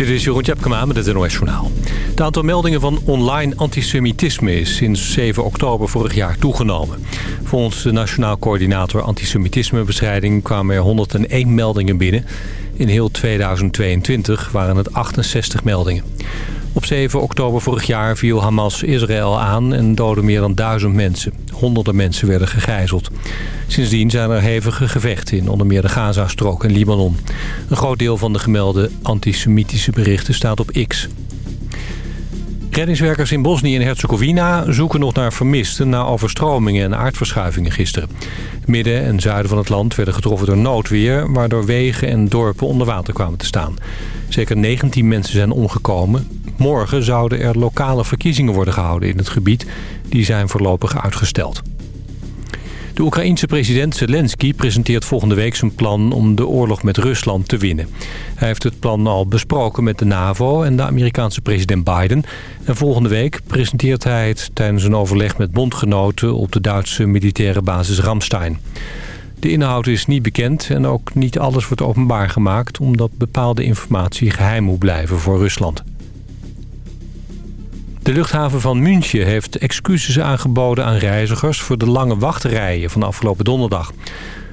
Dit is Jeroen Tjepkema met het NOS Journaal. Het aantal meldingen van online antisemitisme is sinds 7 oktober vorig jaar toegenomen. Volgens de Nationaal Coördinator Antisemitismebestrijding kwamen er 101 meldingen binnen. In heel 2022 waren het 68 meldingen. Op 7 oktober vorig jaar viel Hamas Israël aan en doodde meer dan duizend mensen. Honderden mensen werden gegijzeld. Sindsdien zijn er hevige gevechten in onder meer de Gazastrook en Libanon. Een groot deel van de gemelde antisemitische berichten staat op X. Reddingswerkers in Bosnië en Herzegovina zoeken nog naar vermisten... na overstromingen en aardverschuivingen gisteren. midden en zuiden van het land werden getroffen door noodweer... waardoor wegen en dorpen onder water kwamen te staan. Zeker 19 mensen zijn omgekomen. Morgen zouden er lokale verkiezingen worden gehouden in het gebied. Die zijn voorlopig uitgesteld. De Oekraïense president Zelensky presenteert volgende week zijn plan om de oorlog met Rusland te winnen. Hij heeft het plan al besproken met de NAVO en de Amerikaanse president Biden. En volgende week presenteert hij het tijdens een overleg met bondgenoten op de Duitse militaire basis Ramstein. De inhoud is niet bekend en ook niet alles wordt openbaar gemaakt... omdat bepaalde informatie geheim moet blijven voor Rusland. De luchthaven van München heeft excuses aangeboden aan reizigers... voor de lange wachtrijen van afgelopen donderdag.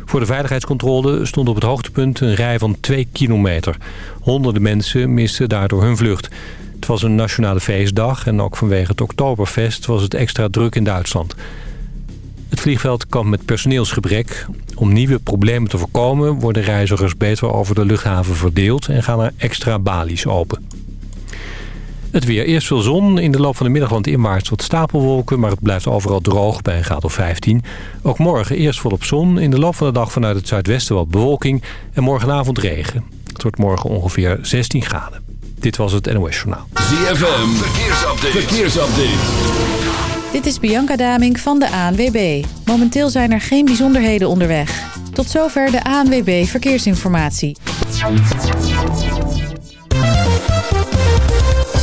Voor de veiligheidscontrole stond op het hoogtepunt een rij van 2 kilometer. Honderden mensen misten daardoor hun vlucht. Het was een nationale feestdag en ook vanwege het Oktoberfest was het extra druk in Duitsland. Het vliegveld kampt met personeelsgebrek. Om nieuwe problemen te voorkomen worden reizigers beter over de luchthaven verdeeld... en gaan er extra balies open. Het weer. Eerst veel zon. In de loop van de middag inwaarts wat stapelwolken... maar het blijft overal droog bij een graad of 15. Ook morgen eerst volop zon. In de loop van de dag vanuit het zuidwesten wat bewolking. En morgenavond regen. Het wordt morgen ongeveer 16 graden. Dit was het NOS Journaal. ZFM. Verkeersupdate. Verkeersupdate. Dit is Bianca Daming van de ANWB. Momenteel zijn er geen bijzonderheden onderweg. Tot zover de ANWB Verkeersinformatie.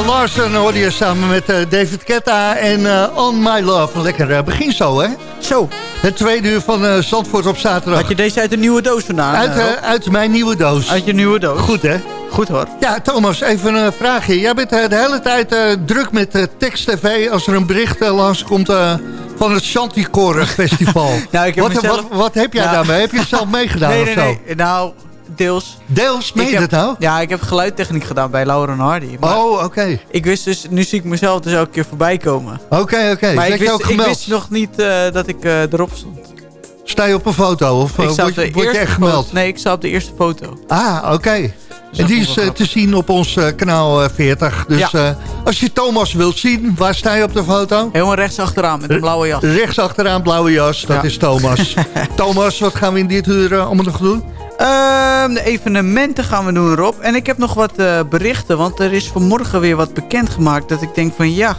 Sarah Larson hoorde je samen met uh, David Ketta en uh, On My Love. Lekker uh, begin zo, hè? Zo. Het tweede uur van Zandvoort op zaterdag. Had je deze uit een nieuwe doos vandaan? Uit, uit mijn nieuwe doos. Uit je nieuwe doos. Goed, hè? Goed hoor. Ja, Thomas, even een vraagje. Jij bent de hele tijd druk met tekst TV als er een bericht langskomt van het Chanticore Festival. nou, ik heb wat, mezelf... wat, wat, heb jij daarmee? Heb je zelf meegedaan nee, nee, of zo? Nee, nou, deels. Deels? Meen je dat nou? Ja, ik heb geluidtechniek gedaan bij Lauren Hardy. oh, oké. Ik wist dus, nu zie ik mezelf dus elke keer voorbij komen. Oké, oké. Okay. Maar ik wist, ook gemeld? ik wist nog niet uh, dat ik uh, erop stond. Sta je op een foto of ik uh, word, je, word je echt gemeld? Nee, ik sta op de eerste foto. Ah, oké. En die is te zien op ons kanaal 40. Dus ja. als je Thomas wilt zien, waar sta je op de foto? Helemaal rechts achteraan met een blauwe jas. Rechts achteraan, blauwe jas, dat ja. is Thomas. Thomas, wat gaan we in dit uur allemaal nog doen? Uh, de evenementen gaan we doen, Rob. En ik heb nog wat uh, berichten, want er is vanmorgen weer wat bekendgemaakt... dat ik denk van ja,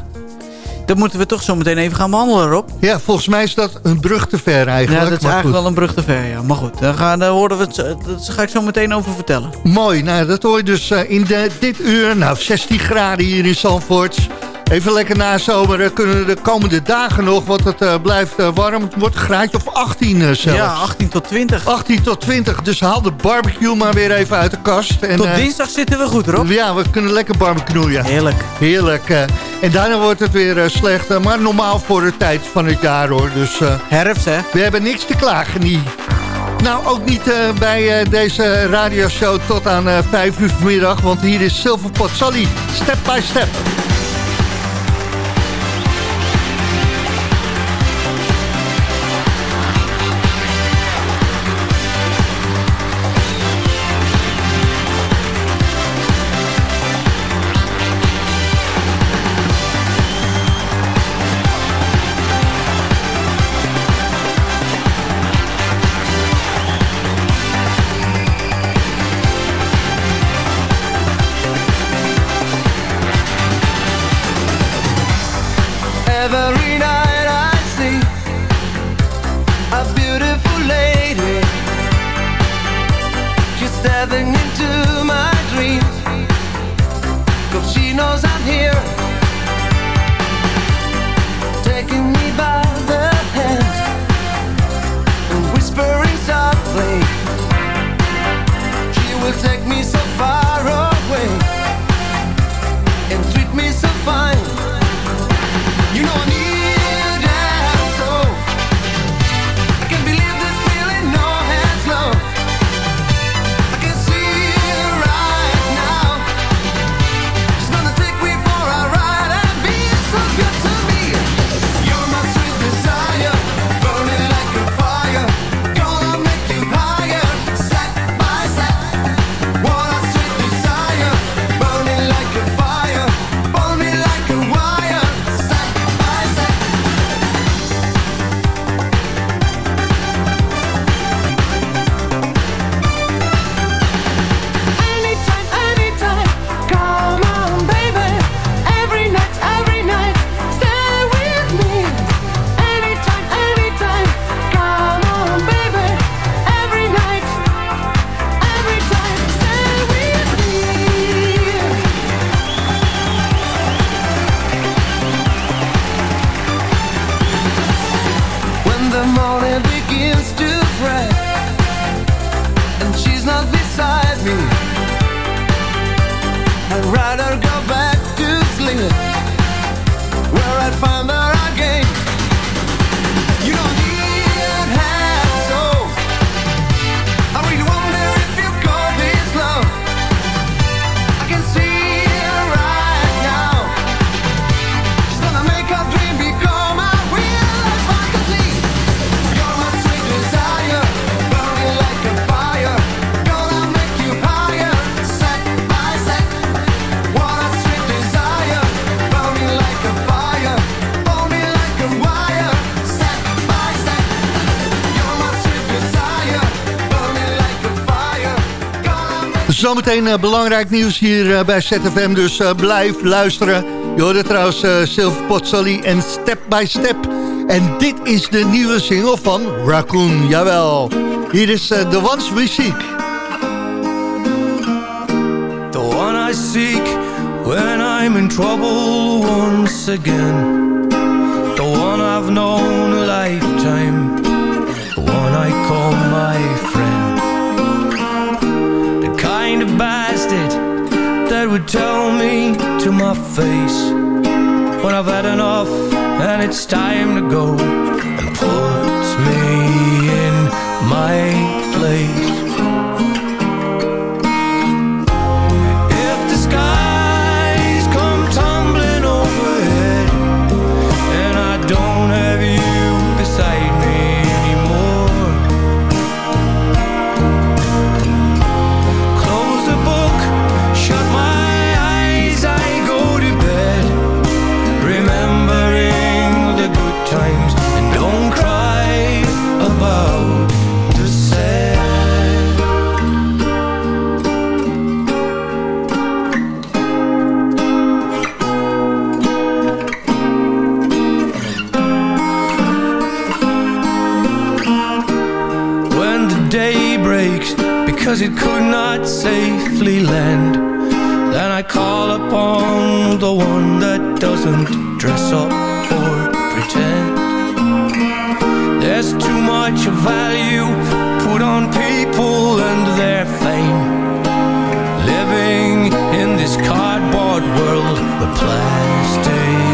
dat moeten we toch zo meteen even gaan behandelen, Rob. Ja, volgens mij is dat een brug te ver eigenlijk. Ja, dat is eigenlijk wel een brug te ver, ja. Maar goed, daar, gaan, daar horen we het, dat ga ik zo meteen over vertellen. Mooi, nou dat hoor je dus uh, in de, dit uur. Nou, 16 graden hier in Zandvoort. Even lekker nazomeren. Kunnen de komende dagen nog, want het uh, blijft uh, warm. Het wordt een graadje of 18 uh, zelfs. Ja, 18 tot 20. 18 tot 20. Dus haal de barbecue maar weer even uit de kast. En, tot dinsdag zitten we goed, Rob. Ja, we kunnen lekker barbecuen. Heerlijk. Heerlijk. en daarna wordt het weer slecht. maar normaal voor de tijd van het jaar, hoor. Dus, Herfst, hè? We hebben niks te klagen, niet. Nou, ook niet uh, bij uh, deze radioshow tot aan uh, 5 uur vanmiddag. Want hier is Silverpot Sally, step by step. You know I need Zometeen uh, belangrijk nieuws hier uh, bij ZFM, dus uh, blijf luisteren. Je hoorde trouwens Silver Sally en Step by Step. En dit is de nieuwe single van Raccoon, jawel. Hier is The Ones We Seek. The one I seek when I'm in trouble once again. The one I've known a lifetime, the one I call my would tell me to my face when I've had enough and it's time to go and puts me in my could not safely land. Then I call upon the one that doesn't dress up or pretend. There's too much value put on people and their fame. Living in this cardboard world where plastic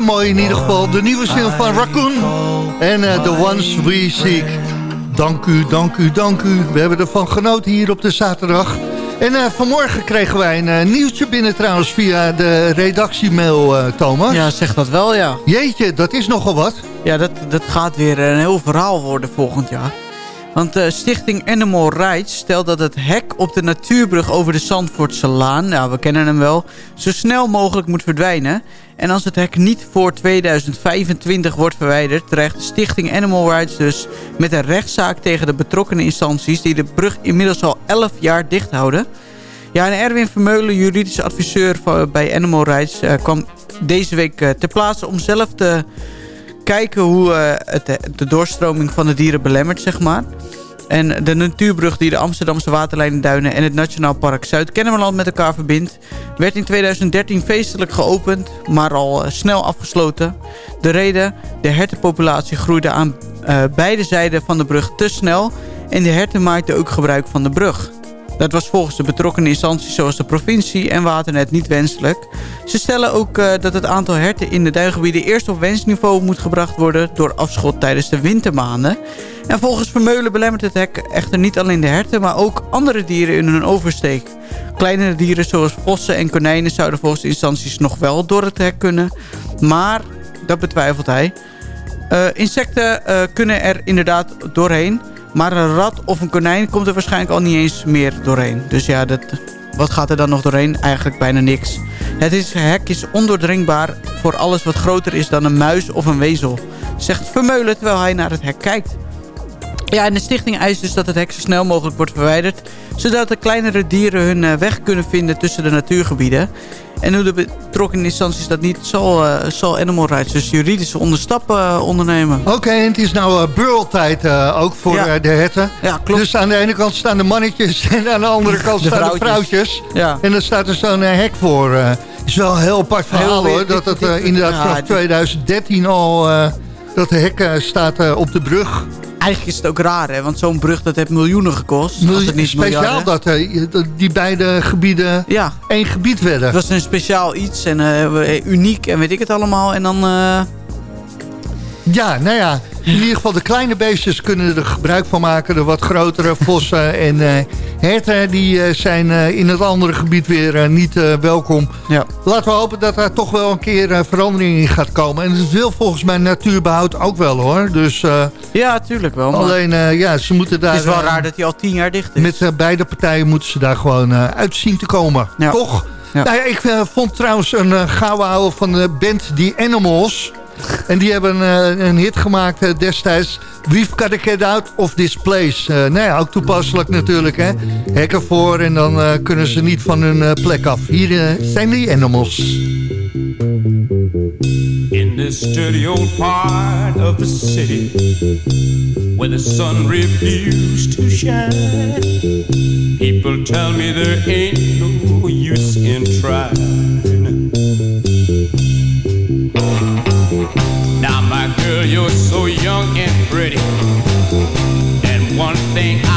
mooi in ieder geval. De nieuwe single van Raccoon en uh, The Ones We Seek. Dank u, dank u, dank u. We hebben ervan genoten hier op de zaterdag. En uh, vanmorgen kregen wij een uh, nieuwtje binnen trouwens via de redactiemail, Thomas. Ja, zeg dat wel, ja. Jeetje, dat is nogal wat. Ja, dat, dat gaat weer een heel verhaal worden volgend jaar. Want de Stichting Animal Rights stelt dat het hek op de natuurbrug over de Zandvoortse Laan... nou, we kennen hem wel, zo snel mogelijk moet verdwijnen. En als het hek niet voor 2025 wordt verwijderd... dreigt Stichting Animal Rights dus met een rechtszaak tegen de betrokkenen instanties... die de brug inmiddels al 11 jaar dicht houden. Ja, en Erwin Vermeulen, juridisch adviseur bij Animal Rights... Eh, kwam deze week uh, ter plaatse om zelf te kijken hoe uh, het, de doorstroming van de dieren belemmert, zeg maar. En de natuurbrug die de Amsterdamse waterlijnduinen en het Nationaal Park Zuid-Kennemerland met elkaar verbindt... werd in 2013 feestelijk geopend, maar al eh, snel afgesloten. De reden, de hertenpopulatie groeide aan uh, beide zijden van de brug te snel... en de herten maakten ook gebruik van de brug. Dat was volgens de betrokken instanties zoals de provincie en Waternet niet wenselijk. Ze stellen ook uh, dat het aantal herten in de duingebieden eerst op wensniveau moet gebracht worden door afschot tijdens de wintermaanden. En volgens Vermeulen belemmert het hek echter niet alleen de herten, maar ook andere dieren in hun oversteek. Kleinere dieren zoals vossen en konijnen zouden volgens instanties nog wel door het hek kunnen. Maar, dat betwijfelt hij. Uh, insecten uh, kunnen er inderdaad doorheen. Maar een rat of een konijn komt er waarschijnlijk al niet eens meer doorheen. Dus ja, dat, wat gaat er dan nog doorheen? Eigenlijk bijna niks. Het is, hek is ondoordringbaar voor alles wat groter is dan een muis of een wezel. Zegt Vermeulen terwijl hij naar het hek kijkt. Ja, en de stichting eist dus dat het hek zo snel mogelijk wordt verwijderd... zodat de kleinere dieren hun eh, weg kunnen vinden tussen de natuurgebieden. En hoe de betrokken instanties dat niet zal, uh, zal Animal Rights dus juridische onderstappen uh, ondernemen. Oké, okay, en het is nou uh, beurltijd ook voor ja. de herten. Ja, klopt. Dus aan de ene kant staan de mannetjes en aan de andere kant De staan vrouwtjes. de vrouwtjes. Ja. En dan staat er zo'n hek voor. Het is wel een heel apart verhaal Heel hoor. Dat het eh, inderdaad vanaf dit- 2013 al... dat de hek eh, staat eh, op de brug. Eigenlijk is het ook raar, hè? Want zo'n brug dat heeft miljoenen gekost. als het niet Speciaal dat dat die beide gebieden Ja, één gebied werden. het was een speciaal iets en eh, uniek en weet ik het allemaal. En dan... Ja, nou ja. In ieder geval de kleine beestjes kunnen er gebruik van maken. De wat grotere vossen en eh, herten die, eh, zijn eh, in het andere gebied weer niet welkom. ja. Laten we hopen dat daar toch wel een keer verandering in gaat komen. En dat wil volgens mij natuurbehoud ook wel hoor. Dus ja, tuurlijk wel. Maar alleen, ja, ze moeten daar... het is wel raar dat hij al tien jaar dicht is. Met beide partijen moeten ze daar gewoon uit zien te komen. Ja. Toch? Ja. Nou ik vond trouwens een uh, gouden van de band The Animals. En die hebben eh, een hit gemaakt eh, destijds. We've got to get out of this place. Eh, nou ja, ook toepasselijk natuurlijk. Hè? Hekken voor en dan eh, kunnen ze niet van hun plek af. Hier zijn The Animals. In this dirty old part of the city where the sun refused to shine, people tell me there ain't no use in trying. You're so young and pretty, and one thing I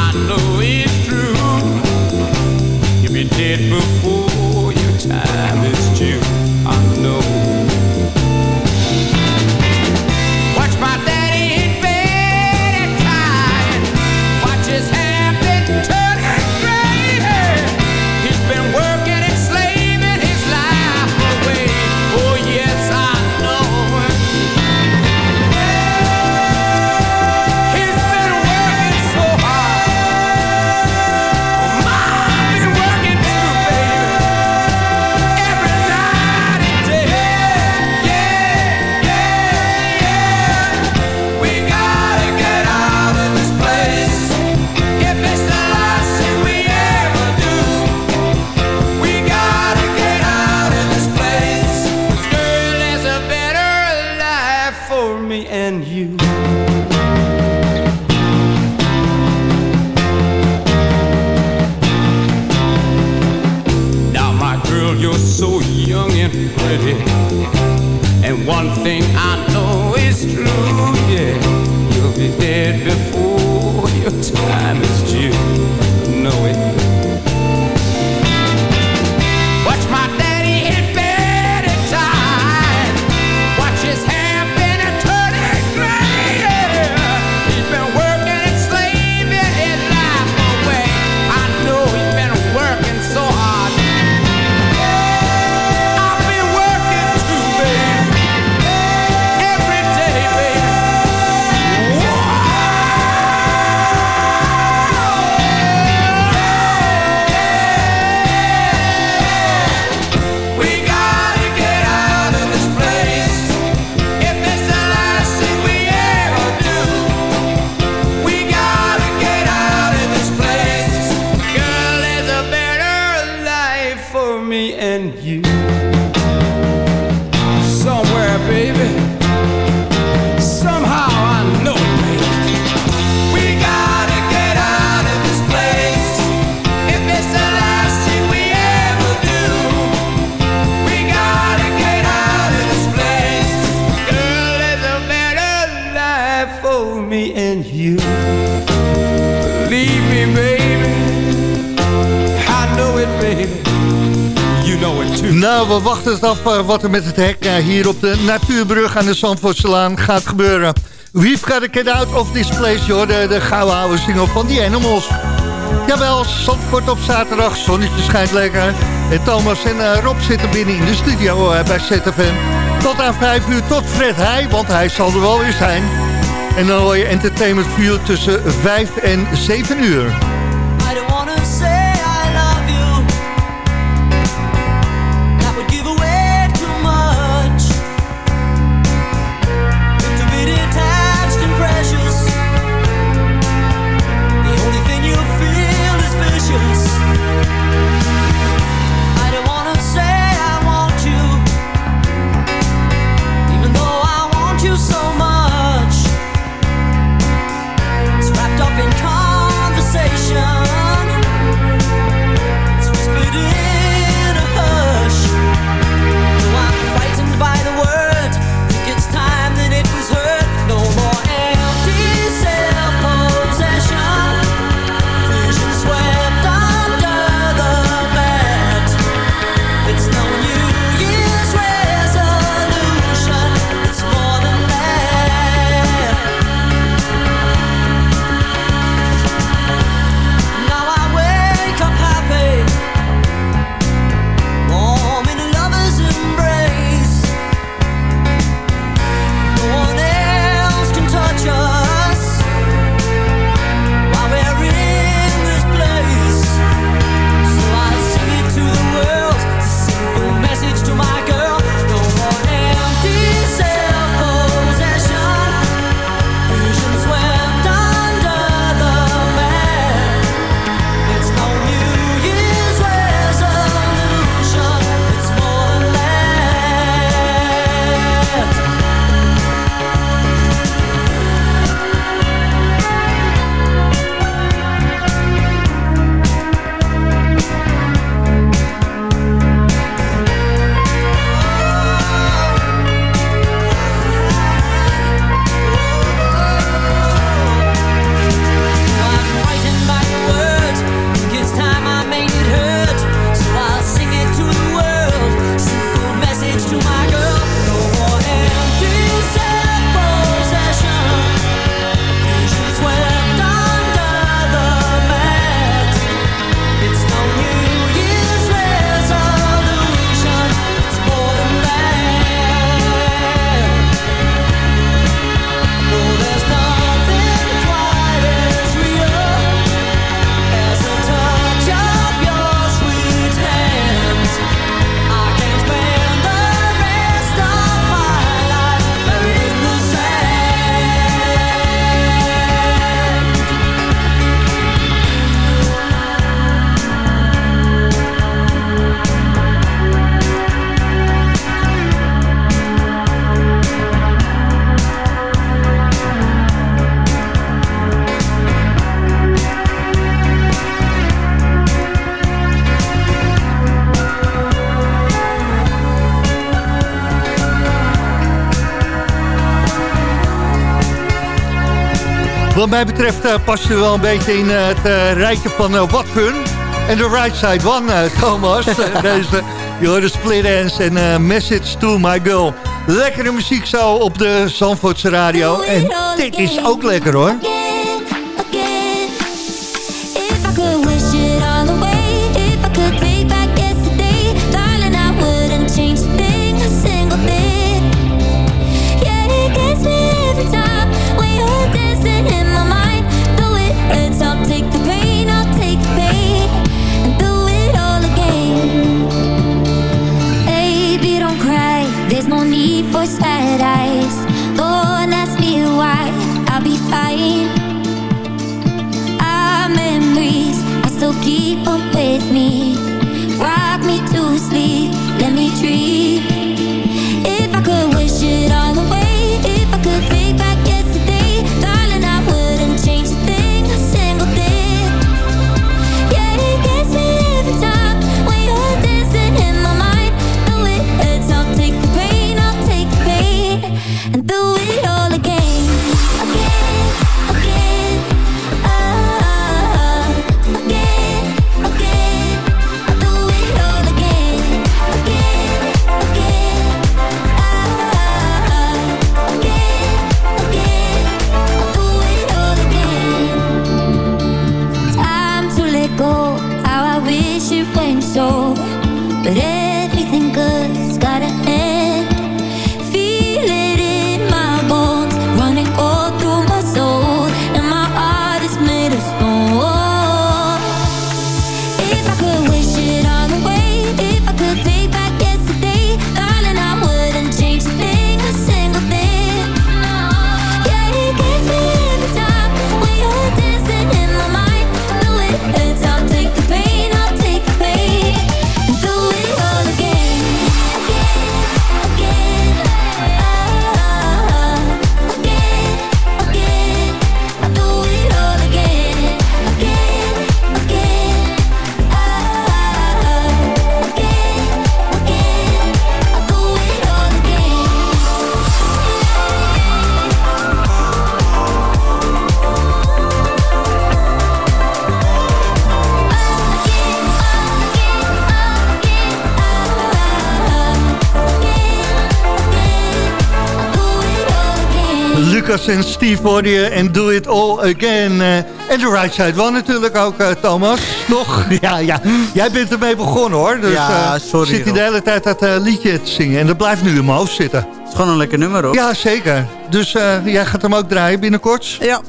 uh, wat er met het hek uh, hier op de Natuurbrug aan de Zandvoortselaan gaat gebeuren. We've got to get out of this place. De, de gouden oude single van die Animals. Jawel, Zandvoort op zaterdag. Zonnetje schijnt lekker. En Thomas en uh, Rob zitten binnen in de studio bij ZFM. Tot aan 5 uur, tot Fred Heij, want hij zal er wel weer zijn. En dan hoor je Entertainment View tussen 5 en 7 uur. Wat mij betreft uh, past u wel een beetje in uh, het uh, rijtje van uh, Fun. En de Right Side One, Thomas. Deze, je hoorde Split Dance en Message to My Girl. Lekkere muziek zo op de Zandvoortse radio. En dit is ook lekker hoor. Keep them with me. Rock me to sleep, let me dream Lucas en Steve hoorde je en Do It All Again. Eh, en de right side wel natuurlijk ook, eh, Thomas. Nog? Ja, ja. Jij bent ermee begonnen hoor. Dus Ja, eh, sorry, zit hij de hele tijd dat liedje te zingen. En dat blijft nu in mijn hoofd zitten. Het is gewoon een lekker nummer, hoor. Ja, zeker. Dus jij gaat hem ook draaien binnenkort? Ja.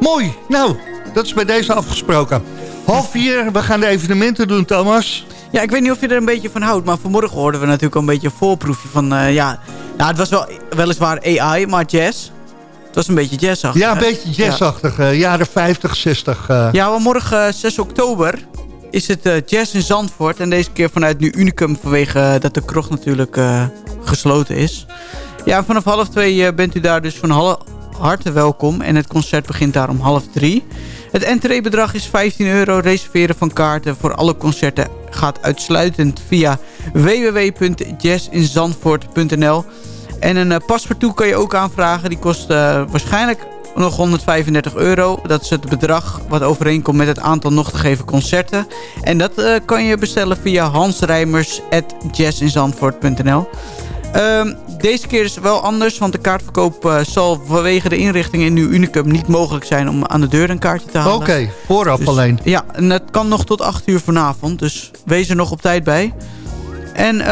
Mooi. Nou, dat is bij deze afgesproken. Half vier, we gaan de evenementen doen, Thomas. Ja, ik weet niet of je er een beetje van houdt. Maar vanmorgen hoorden we natuurlijk al een beetje een voorproefje van... ja, nou, het was wel weliswaar AI, maar jazz. Het was een beetje jazzachtig. Ja, een beetje jazzachtig. eh, jaren 50, 60. eh. Ja, morgen eh, 6 oktober is het eh, Jazz in Zandvoort. En deze keer vanuit nu Unicum vanwege eh, dat de krocht natuurlijk eh, gesloten is. Ja, vanaf half twee eh, bent u daar dus van harte welkom. En het concert begint daar om half drie. Het entreebedrag is 15 euro. Reserveren van kaarten voor alle concerten gaat uitsluitend via www.jazzinzandvoort.nl En een uh, paspartout kan je ook aanvragen. Die kost uh, waarschijnlijk nog 135 euro. Dat is het bedrag wat overeenkomt met het aantal nog te geven concerten. En dat uh, kan je bestellen via hansrijmers.jazzinzandvoort.nl um, Deze keer is het wel anders, want de kaartverkoop uh, zal vanwege de inrichting in Nieuw Unicum niet mogelijk zijn om aan de deur een kaartje te halen. Oké, okay, vooraf dus, alleen. Ja, en dat kan nog tot 8 uur vanavond, dus wees er nog op tijd bij. En uh,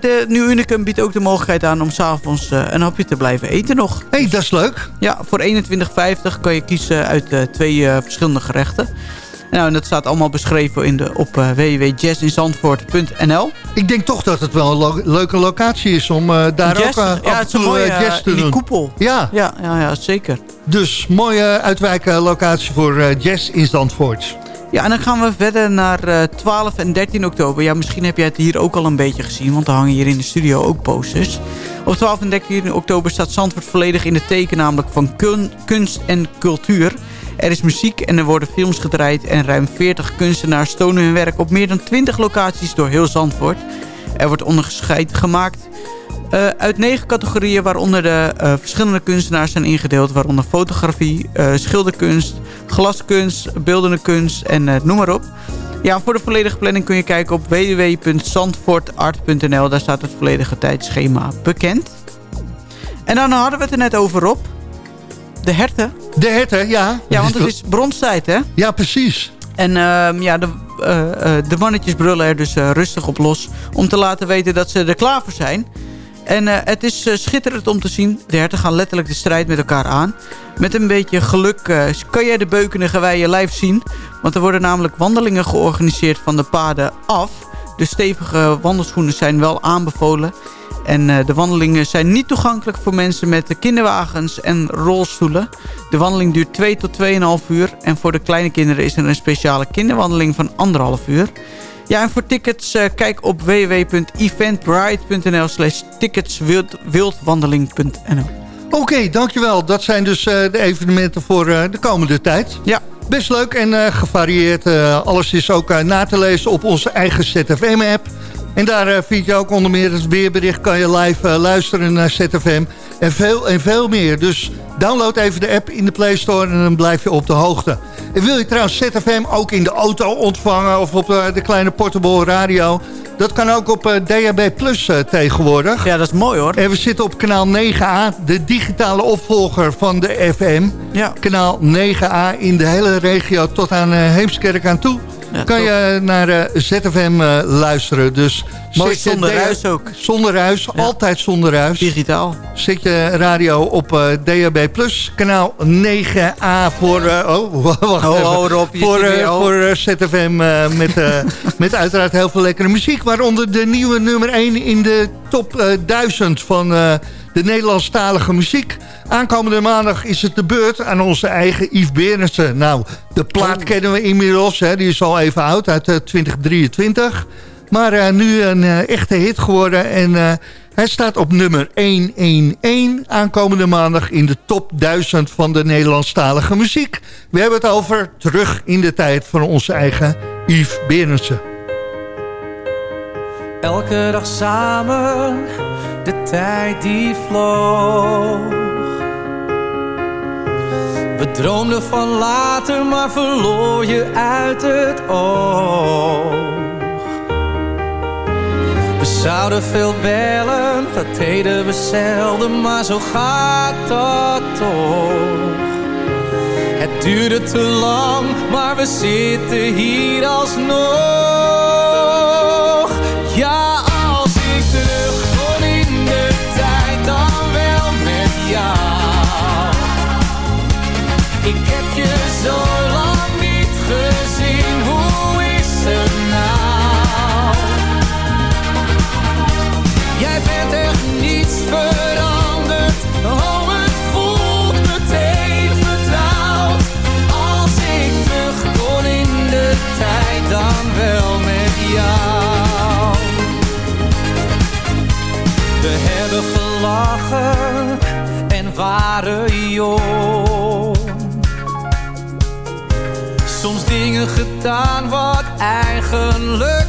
de Nieuw Unicum biedt ook de mogelijkheid aan om s'avonds uh, een hapje te blijven eten nog. Hé, hey, dat is leuk. Ja, voor 21,50 kan je kiezen uit uh, twee verschillende gerechten. Nou, en dat staat allemaal beschreven in de, op uh, www.jazzinzandvoort.nl. Ik denk toch dat het wel een lo leuke locatie is om uh, daar jazz, ook uh, ja, af en toe mooie, jazz te in doen. die koepel. Ja. Ja, ja, ja zeker. Dus mooie uitwijklocatie voor jazz in Zandvoort. Ja, en dan gaan we verder naar 12 en 13 oktober. Ja, misschien heb jij het hier ook al een beetje gezien, want er hangen hier in de studio ook posters. Op 12 en 13 oktober staat Zandvoort volledig in het teken namelijk van kun kunst en cultuur. Er is muziek en er worden films gedraaid en ruim 40 kunstenaars tonen hun werk op meer dan 20 locaties door heel Zandvoort. Er wordt onderscheid gemaakt uh, uit negen categorieën waaronder de uh, verschillende kunstenaars zijn ingedeeld. Waaronder fotografie, uh, schilderkunst, glaskunst, beeldende kunst en noem maar op. Ja, voor de volledige planning kun je kijken op www.zandvoortart.nl. Daar staat het volledige tijdschema bekend. En dan hadden we het er net over op. De herten. De herten, ja. Ja, want het is bronstijd, hè? Ja, precies. En uh, ja, de, uh, uh, de mannetjes brullen er dus rustig op los... om te laten weten dat ze er klaar voor zijn. En het is schitterend om te zien. De herten gaan letterlijk de strijd met elkaar aan. Met een beetje geluk kan jij de beukende geweien live zien. Want er worden namelijk wandelingen georganiseerd van de paden af. De stevige wandelschoenen zijn wel aanbevolen... En uh, de wandelingen zijn niet toegankelijk voor mensen met kinderwagens en rolstoelen. De wandeling duurt 2 tot 2,5 uur. En voor de kleine kinderen is er een speciale kinderwandeling van 1,5 uur. Ja, en voor tickets uh, kijk op www.eventbrite.nl slash ticketswildwandeling.nl Oké, okay, dankjewel. Dat zijn dus uh, de evenementen voor de komende tijd. Ja. Best leuk en gevarieerd. alles is ook na te lezen op onze eigen ZFM-app. En daar vind je ook onder meer het weerbericht. Kan je live luisteren naar ZFM. En veel en veel meer. Dus download even de app in de Play Store en dan blijf je op de hoogte. En wil je trouwens ZFM ook in de auto ontvangen... of op uh, de kleine portable radio... dat kan ook op DHB Plus tegenwoordig. Ja, dat is mooi hoor. En we zitten op kanaal 9A, de digitale opvolger van de FM. Ja. Kanaal 9A in de hele regio tot aan Heemskerk aan toe. Ja, kan top. je naar eh, ZFM eh, luisteren. Dus Mooi zonder de- ruis ook. Zonder ruis, altijd zonder ruis. Digitaal. Zet je radio op eh, DHB+, kanaal 9A voor... oh, wacht Oh, even. oh, Rob, voor, voor ZFM met, met uiteraard heel veel lekkere muziek. Waaronder de nieuwe nummer 1 in de top eh, 1000 van de Nederlandstalige muziek. Aankomende maandag is het de beurt aan onze eigen Yves Berensen. Nou, de plaat Oh. kennen we inmiddels. Hè, die is al even oud, uit eh, 2023. Maar eh, nu een eh, echte hit geworden. En eh, hij staat op nummer 111 aankomende maandag in de top 1000 van de Nederlandstalige muziek. We hebben het over terug in de tijd van onze eigen Yves Berensen. Elke dag samen, de tijd die vloog. We droomden van later, maar verloor je uit het oog. We zouden veel bellen, dat deden we zelden, maar zo gaat dat toch. Het duurde te lang, maar we zitten hier alsnog. Gedaan wat eigenlijk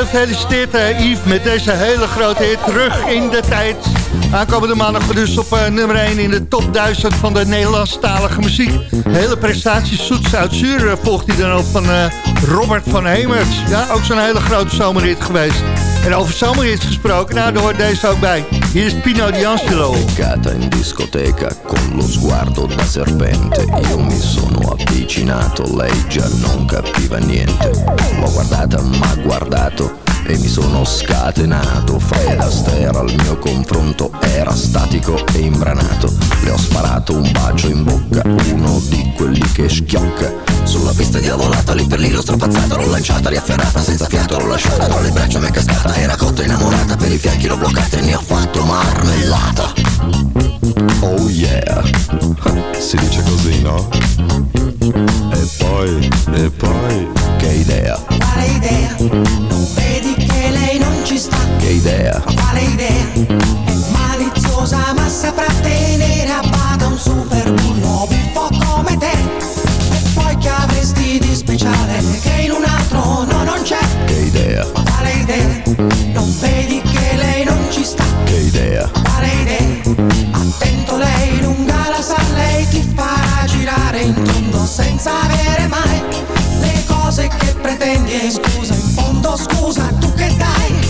Gefeliciteerd eh, Yves met deze hele grote hit terug in de tijd. Aankomende maandag dus op eh, nummer 1 in de top 1000 van de Nederlandstalige muziek. Hele prestatie Zoet uit Zuur eh, volgt hij dan ook van eh, Robert van Hemert. Ja, ook zo'n hele grote zomerhit geweest. En over zomerhits gesproken, nou daar hoort deze ook bij. Hier is Pino D'Angelo. beccata in discoteca con lo sguardo da serpente. Io mi sono avvicinato, lei già non capiva niente. L'ho guardata, ma guardato e mi sono scatenato. Fred Astaire al mio confronto era statico e imbranato. Le ho sparato un bacio in bocca, uno di quelli che schiocca. Sulla pista di volata, lì per lì l'ho strapazzata, l'ho lanciata, riafferrata, senza fiato l'ho lasciata, tra le braccia mi è cascata, era cotta innamorata, per i fianchi l'ho bloccata e ne ho fatto marmellata. Oh yeah, si dice così, no? E poi, e poi, che idea, Quale idea? Non vedi che lei non ci sta? che idea, Quale idea? È maliziosa ma saprà tenere a speciale che in un altro no non c'è? che idea, Quale idea? Non vedi che lei non ci sta Che idea, Quale idea? Attento lei, lunga la sa Lei ti farà girare in tondo Senza avere mai Le cose che pretendi E scusa, in fondo scusa Tu che dai?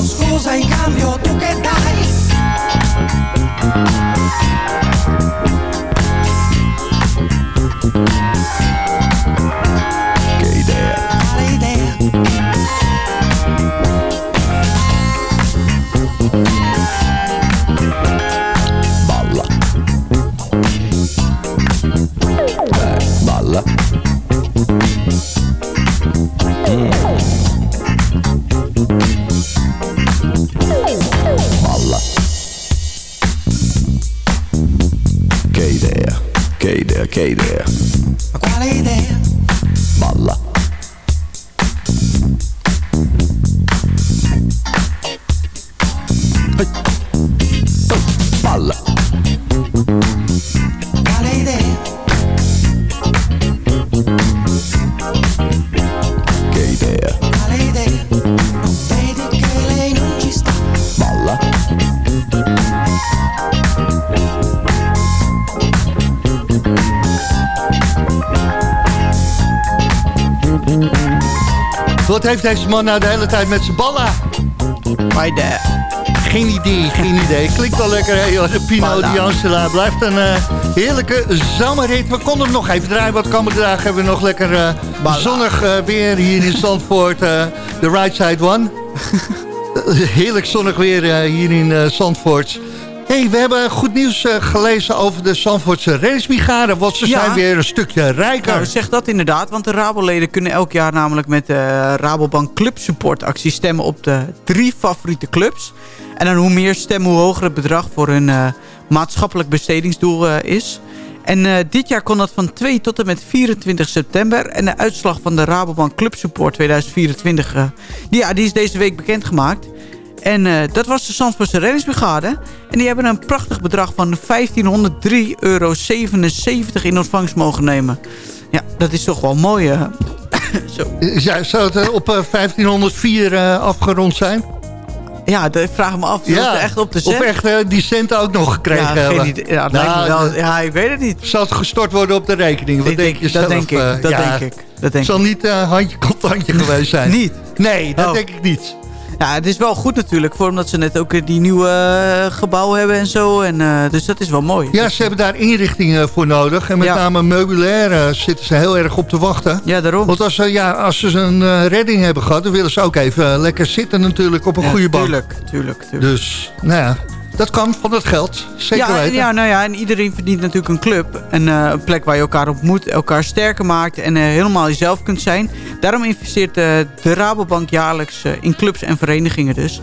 Scusa in cambio tu che dai? Wat heeft deze man nou de hele tijd met zijn ballen? My dad. Geen idee, geen idee. Klinkt wel lekker, hè, joh. De Pino Balla. Angela blijft een eh, heerlijke zomerrit. We konden hem nog even draaien, want komende dagen hebben we nog lekker eh, zonnig eh, weer hier in Zandvoort. De right side one. Heerlijk zonnig weer hier in Zandvoort. Hey, we hebben goed nieuws eh, gelezen over de Zandvoortse reddingsbrigade. Want ze Ja. zijn weer een stukje rijker. Nou, zeg dat inderdaad, want de Raboleden kunnen elk jaar namelijk met de Rabobank Club Support actie stemmen op de drie favoriete clubs. En dan hoe meer stemmen, hoe hoger het bedrag voor hun eh, maatschappelijk bestedingsdoel eh, is. En dit jaar kon dat van 2 tot en met 24 september. En de uitslag van de Rabobank Club Support 2024, eh, die, ja, die is deze week bekendgemaakt. En eh, dat was de Zandvoortse reddingsbrigade. En die hebben een prachtig bedrag van 1503,77 euro in ontvangst mogen nemen. Ja, dat is toch wel mooi. eh. Zo. Ja, zou het eh, op eh, 1504 eh, afgerond zijn? Ja, dat ik vraag me af. Ja. Echt op de Of cent? echt eh, die centen ook nog gekregen ja, hebben? idee. Ja, Nou, wel. ja, ik weet het niet. Zal het gestort worden op de rekening? Wat Ik denk je dat zelf? denk ik, eh, dat ja. denk ik, dat denk zal niet eh, handje contantje geweest zijn. Niet? Nee, dat Oh. denk ik niet. Ja, het is wel goed natuurlijk. Voor omdat ze net ook eh, die nieuwe eh, gebouw hebben en zo. En, eh, dus dat is wel mooi. Ja, ze hebben daar inrichtingen voor nodig. En met Ja. name meubilair eh, zitten ze heel erg op te wachten. Ja, daarom. Want als ze, ja, als ze een eh, redding hebben gehad... dan willen ze ook even eh, lekker zitten natuurlijk op een Ja, goede bank. Tuurlijk, tuurlijk, tuurlijk. Dus, nou ja, dat kan van het geld. Zeker ja, weten. Ja, nou ja, en iedereen verdient natuurlijk een club. Een, eh, een plek waar je elkaar ontmoet, elkaar sterker maakt en eh, helemaal jezelf kunt zijn. Daarom investeert eh, de Rabobank jaarlijks in clubs en verenigingen dus.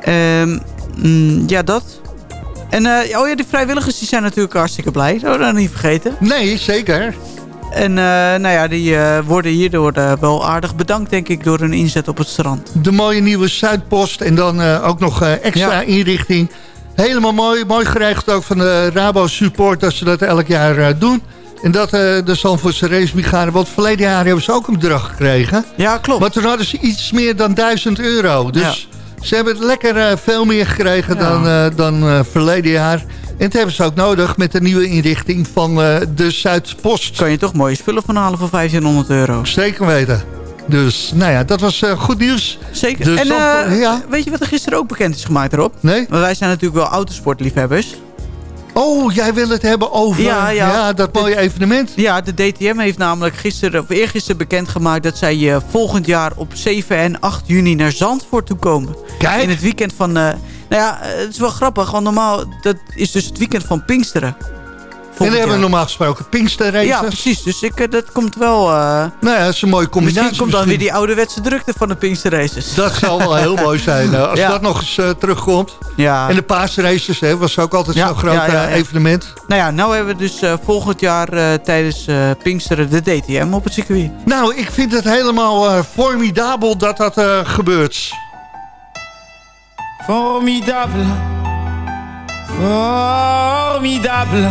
Ehm, mm, ja, dat. En oh ja, die vrijwilligers die zijn natuurlijk hartstikke blij. Dat we dat niet vergeten. Nee, zeker. En eh, nou ja, die eh, worden hierdoor eh, wel aardig bedankt, denk ik, door hun inzet op het strand. De mooie nieuwe Zuidpost en dan ook nog extra Ja. inrichting. Helemaal mooi. Mooi geregeld ook van de Rabo Support dat ze dat elk jaar doen. En dat eh, de Zandvoortse racebrigade... Want verleden jaar hebben ze ook een bedrag gekregen. Ja, klopt. Maar toen hadden ze iets meer dan 1000 euro. Dus ze hebben het lekker veel meer gekregen Ja. dan, eh, dan verleden jaar. En dat hebben ze ook nodig met de nieuwe inrichting van eh, de Zuidpost. Kan je toch mooie spullen van halen voor 1500 euro. Zeker weten. Dus, nou ja, dat was eh, goed nieuws. Zeker. En eh, ja. weet je wat er gisteren ook bekend is gemaakt erop? Nee? Want wij zijn natuurlijk wel autosportliefhebbers. Oh, jij wil het hebben over Ja, ja. dat mooie evenement. Ja, de DTM heeft namelijk gisteren, of eergisteren bekendgemaakt... dat zij eh, volgend jaar op 7 en 8 juni naar Zandvoort toe komen. Kijk. In het weekend van... eh, nou ja, eh, het is wel grappig, want normaal... dat is dus het weekend van Pinksteren. En hebben we jaar. normaal gesproken Pinksterraces. Ja, precies. Dus ik, eh, dat komt wel... eh, Nou ja, dat is een mooie combinatie. misschien komt dan weer die ouderwetse drukte van de Pinksterraces. Dat zal wel heel mooi zijn eh, als Ja. dat nog eens terugkomt. Ja. En de paasraces hè, was ook altijd Ja, zo'n groot ja, ja, ja. evenement. Nou ja, nou hebben we dus eh, volgend jaar eh, tijdens eh, Pinksteren de DTM op het circuit. Nou, ik vind het helemaal eh, formidabel dat dat eh, gebeurt. Formidable. Formidable.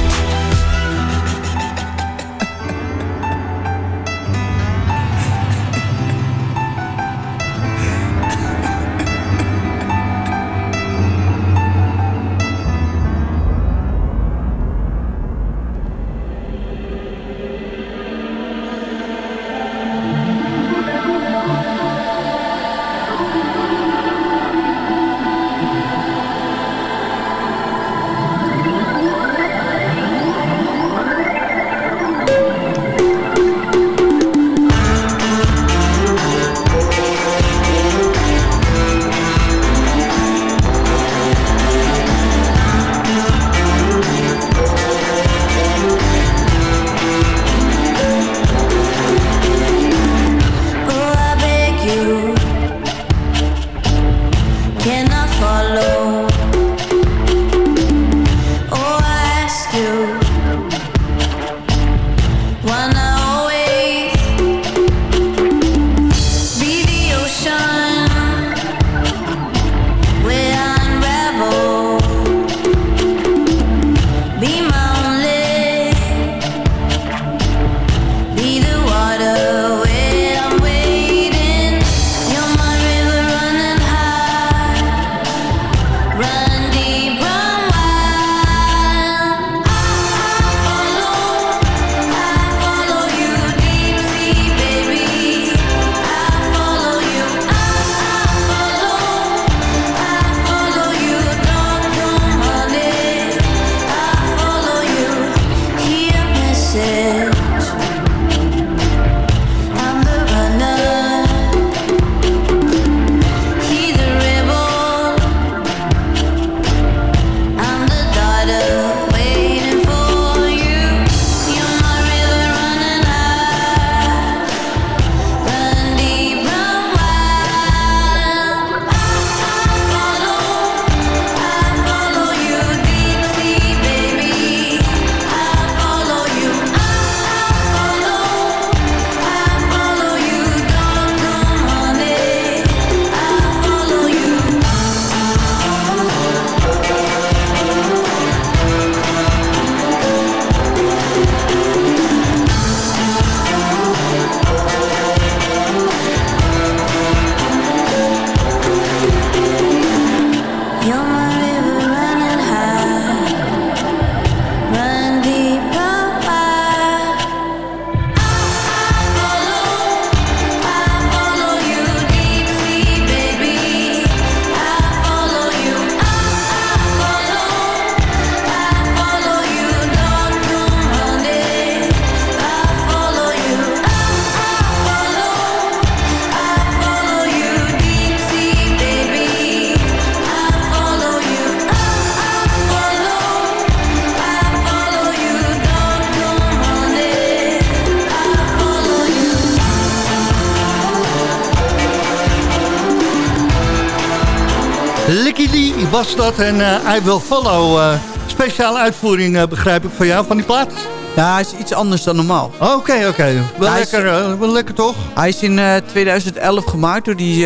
Dat en eh, I Will Follow. eh, speciale uitvoering eh, begrijp ik van jou, van die plaat? Ja, hij is iets anders dan normaal. Oké, oké. Wel, Hij lekker, wel lekker toch? Hij is in eh, 2011 gemaakt door die,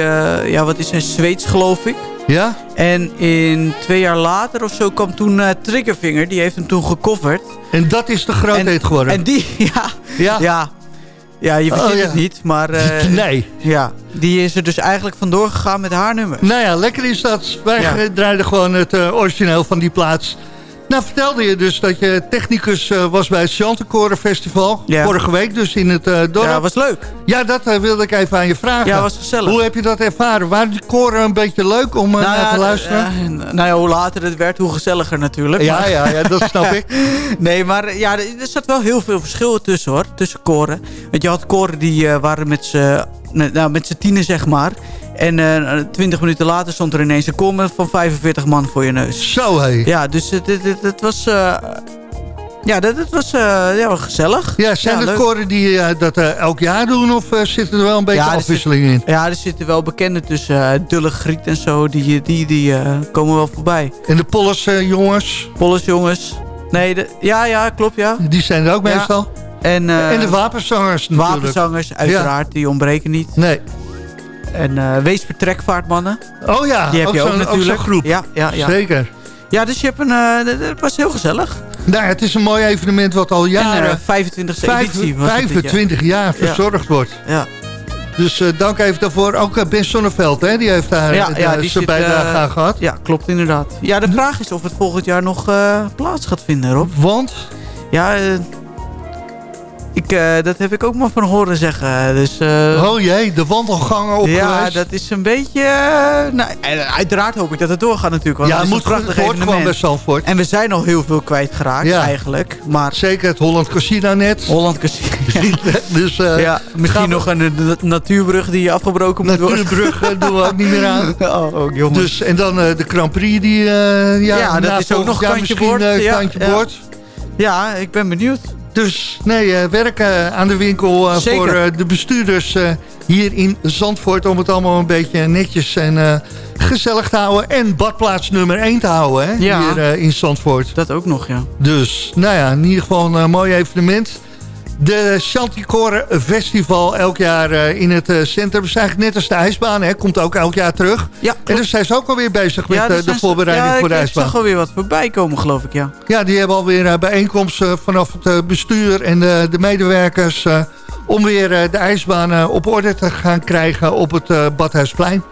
ja, wat is hij, Zweeds geloof ik. Ja? En in twee jaar later of zo kwam toen eh, Triggerfinger, die heeft hem toen gecoverd. En dat is de grootheid En- geworden. En die, ja, ja? ja, ja, je Oh, verzint ja. het niet, maar eh, nee. ja, die is er dus eigenlijk vandoor gegaan met haar nummer. Nou ja, lekker is dat. Wij Ja. draaiden gewoon het eh, origineel van die plaats. Nou vertelde je dus dat je technicus eh, was bij het Chantekoren Festival. Ja. Vorige week dus in het eh dorp. Ja, was leuk. Ja, dat eh, wilde ik even aan je vragen. Ja, was gezellig. Hoe heb je dat ervaren? Waren die koren een beetje leuk om eh, naar te luisteren? nou ja, hoe later het werd, hoe gezelliger natuurlijk. ja, maar- ja, ja, dat snap ik. Nee, maar ja, er zat wel heel veel verschil tussen hoor. Tussen koren. Want je had koren die waren met z'n nou, met z'n tienen zeg maar. En eh 20 minuten later stond er ineens een met- van 45 man voor je neus. Zo hé. Ja, dus het, het, het, het was... eh, ja, dat, was eh, ja, gezellig. Ja, zijn het leuk. koren die dat elk jaar doen of zitten er wel een beetje Ja, er afwisseling in? Ja, er zitten wel bekenden tussen. Dulle Griet en zo. Die, die, die komen wel voorbij. En de Polles jongens, Polles jongens. Nee, de, ja, ja, klopt, ja. die zijn er ook Ja. meestal. En, en de wapenzangers natuurlijk. wapenzangers, uiteraard. Die ontbreken niet. Nee. En eh Weesper trekvaartmannen. Oh ja, Die heb je ook zo'n- natuurlijk. zo'n groep. Ja, ja, ja. Zeker. Ja, dus je hebt een... eh, dat- dat was heel gezellig. Nou, ja, het is een mooi evenement wat al jaren, eh 25e vijf- editie was het dit jaar. 25 jaar verzorgd wordt. Ja. Dus eh, dank even daarvoor. Ook eh, Ben Sonneveld, hè, die heeft daar Ja, eh, ja, die zijn zit, bijdrage eh, aan gehad. Ja, klopt inderdaad. Ja, de vraag is of het volgend jaar nog eh, plaats gaat vinden, Rob. Want? Ja, eh, ik, eh, dat heb ik ook maar van horen zeggen. Dus, eh, Oh jee, de wandelgangen op ja, dat is een beetje... eh, nou, uiteraard hoop ik dat het doorgaat natuurlijk. Want ja, het moet prachtig bij evenement. Zandvoort. En we zijn al heel veel kwijtgeraakt Ja. eigenlijk. Maar Zeker het Holland Casino net. Holland Casino. dus eh ja, misschien we- nog een, natuurbrug die afgebroken moet worden. Natuurbrug doen we ook niet meer aan. Oh, ook jongen. Dus, en dan de Grand Prix die ja, Ja, dat is ook nog kantje boord. kantje ja. boord. Ja, ik ben benieuwd. Dus nee, eh, werken aan de winkel eh, voor eh, de bestuurders eh, hier in Zandvoort... om het allemaal een beetje netjes en eh, gezellig te houden. En badplaats nummer 1 te houden hè, Ja. hier eh, in Zandvoort. Dat ook nog, ja. Dus nou ja, in ieder geval een eh, mooi evenement. De Chanticore Festival elk jaar eh, in het eh, centrum. is eigenlijk net als de ijsbaan, hè, komt ook elk jaar terug. Ja, En dan zijn ze ook alweer bezig met ja, eh, de voorbereiding ja, voor de ijsbaan. Ik zag alweer wat voorbij komen, geloof ik, ja. Ja, die hebben alweer bijeenkomsten vanaf het bestuur en de, de medewerkers... om weer de ijsbaan op orde te gaan krijgen op het Badhuisplein.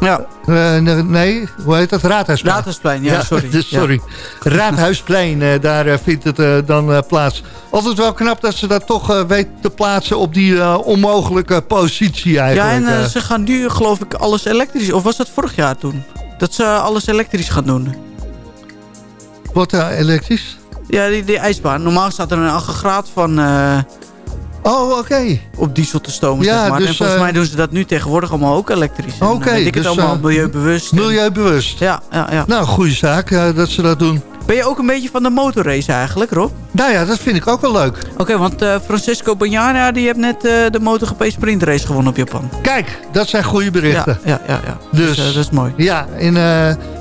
Ja, Eh, nee, hoe heet dat? Raadhuisplein. Raadhuisplein, ja, sorry. dus sorry. Raadhuisplein, eh, daar eh, vindt het dan plaats. Altijd wel knap dat ze dat toch weten te plaatsen op die onmogelijke positie Ja, eigenlijk. en eh, eh. ze gaan nu, geloof ik, alles elektrisch. Of was dat vorig jaar toen? Dat ze alles elektrisch gaan doen. Wat elektrisch? Ja, die, die ijsbaan. Normaal staat er een aggregaat van Oh, oké. op diesel te stomen, Ja, zeg maar. dus, en volgens eh, mij doen ze dat nu tegenwoordig allemaal ook elektrisch. Oké, ik dus, het allemaal eh, milieubewust. en- Milieubewust. Ja, ja, ja. Nou, goede zaak eh, dat ze dat doen. Ben je ook een beetje van de motorrace eigenlijk, Rob? Nou ja, dat vind ik ook wel leuk. Oké, want eh, Francesco Bagnaia die heeft net eh, de MotoGP sprintrace gewonnen op Japan. Kijk, dat zijn goede berichten. Ja, ja, ja. ja. Dus, Dus, eh, dat is mooi. Ja, en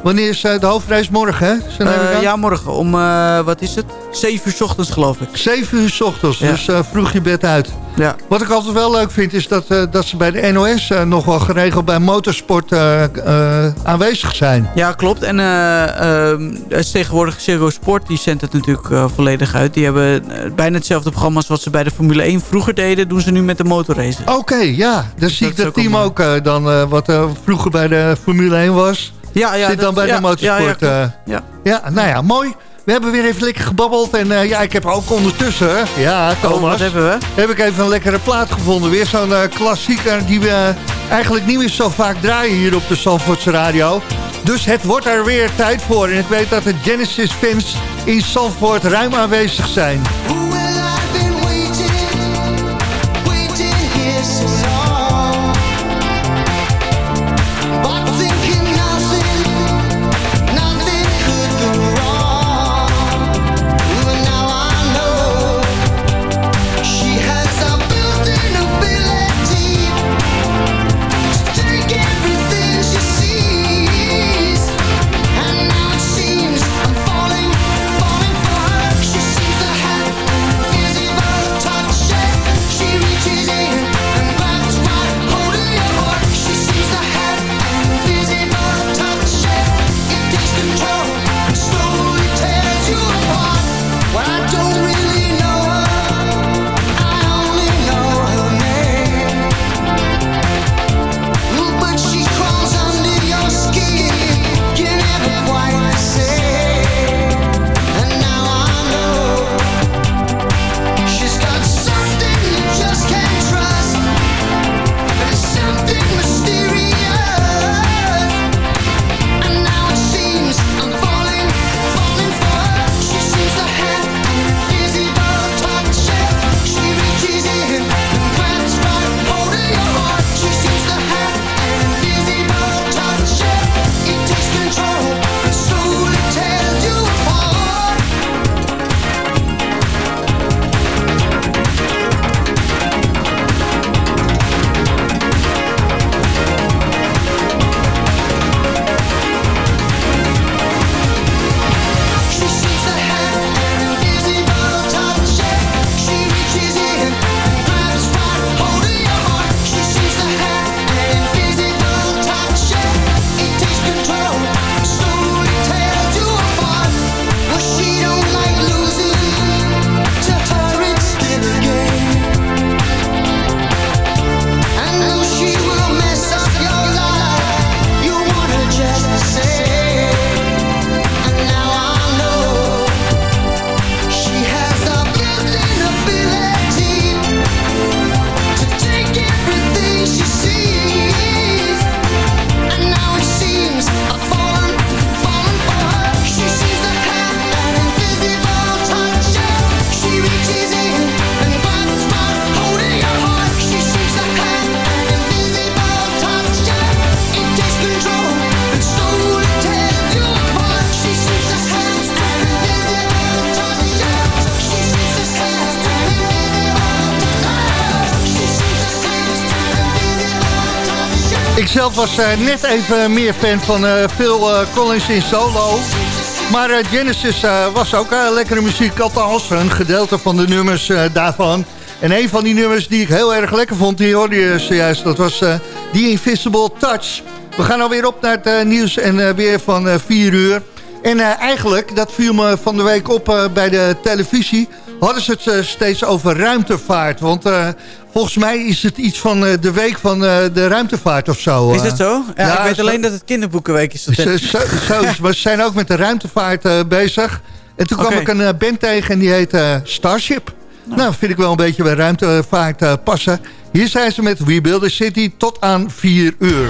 wanneer is de hoofdreis morgen, hè? Ja, morgen om, wat is het? 7 uur 's ochtends geloof ik. 7 uur s ochtends, Ja. dus vroeg je bed uit. Ja. Wat ik altijd wel leuk vind, is dat, dat ze bij de NOS nog wel geregeld bij motorsport aanwezig zijn. Ja, klopt. En eh, ehm, tegenwoordig Zero Sport, die zendt het natuurlijk volledig uit. Die hebben eh, bijna hetzelfde programma als wat ze bij de Formule 1 vroeger deden, doen ze nu met de motorraces. Oké, ja, dan zie ik dat team ook eh, dan, eh, wat vroeger bij de Formule 1 was. Ja, ja, zit dat- dan bij ja, de motorsport. Ja, ja. ja, nou ja, mooi. We hebben weer even lekker gebabbeld. En eh, ja, ik heb ook ondertussen, ja, Oh, Thomas, wat hebben we? heb ik even een lekkere plaat gevonden. Weer zo'n eh, klassieker die we eigenlijk niet meer zo vaak draaien hier op de Zandvoortse radio. Dus het wordt er weer tijd voor. En ik weet dat de Genesis fans in Zandvoort ruim aanwezig zijn. Zelf was eh, net even meer fan van eh, Phil eh, Collins in solo. Maar Genesis was ook lekkere muziek, althans een gedeelte van de nummers daarvan. En een van die nummers die ik heel erg lekker vond, die hoorde je zojuist, dat was eh The Invisible Touch. We gaan alweer op naar het nieuws en weer van eh 4 uur. En eigenlijk, dat viel me van de week op bij de televisie... hadden ze het eh, steeds over ruimtevaart. Want eh, volgens mij is het iets van eh, de week van de ruimtevaart of zo. Is dat zo? Ja, ik weet alleen dat het kinderboekenweek is. zo, zo, zo is- maar ze zijn ook met de ruimtevaart bezig. En toen kwam ik een band tegen en die heet Starship. Nou. vind ik wel een beetje bij ruimtevaart passen. Hier zijn ze met We Build a City tot aan 4 uur.